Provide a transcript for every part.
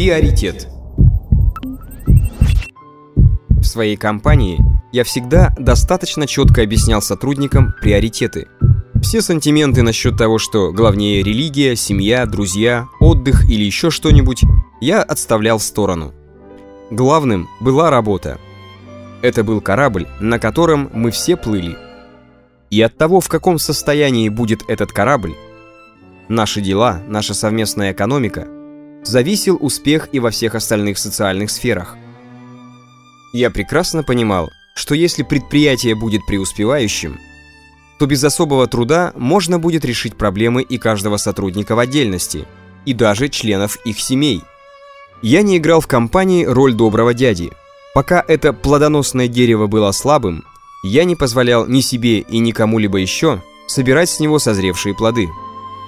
Приоритет. В своей компании я всегда достаточно четко объяснял сотрудникам приоритеты. Все сантименты насчет того, что главнее религия, семья, друзья, отдых или еще что-нибудь, я отставлял в сторону. Главным была работа. Это был корабль, на котором мы все плыли. И от того, в каком состоянии будет этот корабль, наши дела, наша совместная экономика, зависел успех и во всех остальных социальных сферах. Я прекрасно понимал, что если предприятие будет преуспевающим, то без особого труда можно будет решить проблемы и каждого сотрудника в отдельности, и даже членов их семей. Я не играл в компании роль доброго дяди. Пока это плодоносное дерево было слабым, я не позволял ни себе и ни кому-либо еще собирать с него созревшие плоды.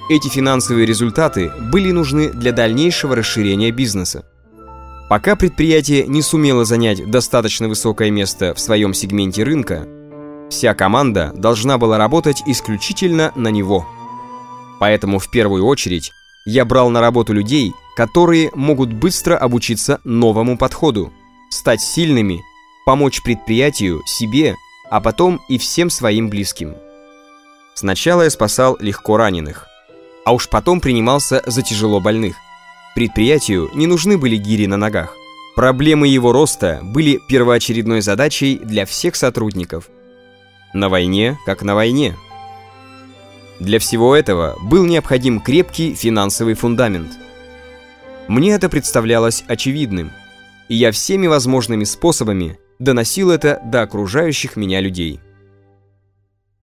Эти финансовые результаты были нужны для дальнейшего расширения бизнеса. Пока предприятие не сумело занять достаточно высокое место в своем сегменте рынка, вся команда должна была работать исключительно на него. Поэтому в первую очередь я брал на работу людей, которые могут быстро обучиться новому подходу, стать сильными, помочь предприятию, себе, а потом и всем своим близким. Сначала я спасал легко раненых, а уж потом принимался за тяжело больных. Предприятию не нужны были гири на ногах. Проблемы его роста были первоочередной задачей для всех сотрудников. На войне, как на войне. Для всего этого был необходим крепкий финансовый фундамент. Мне это представлялось очевидным, и я всеми возможными способами доносил это до окружающих меня людей.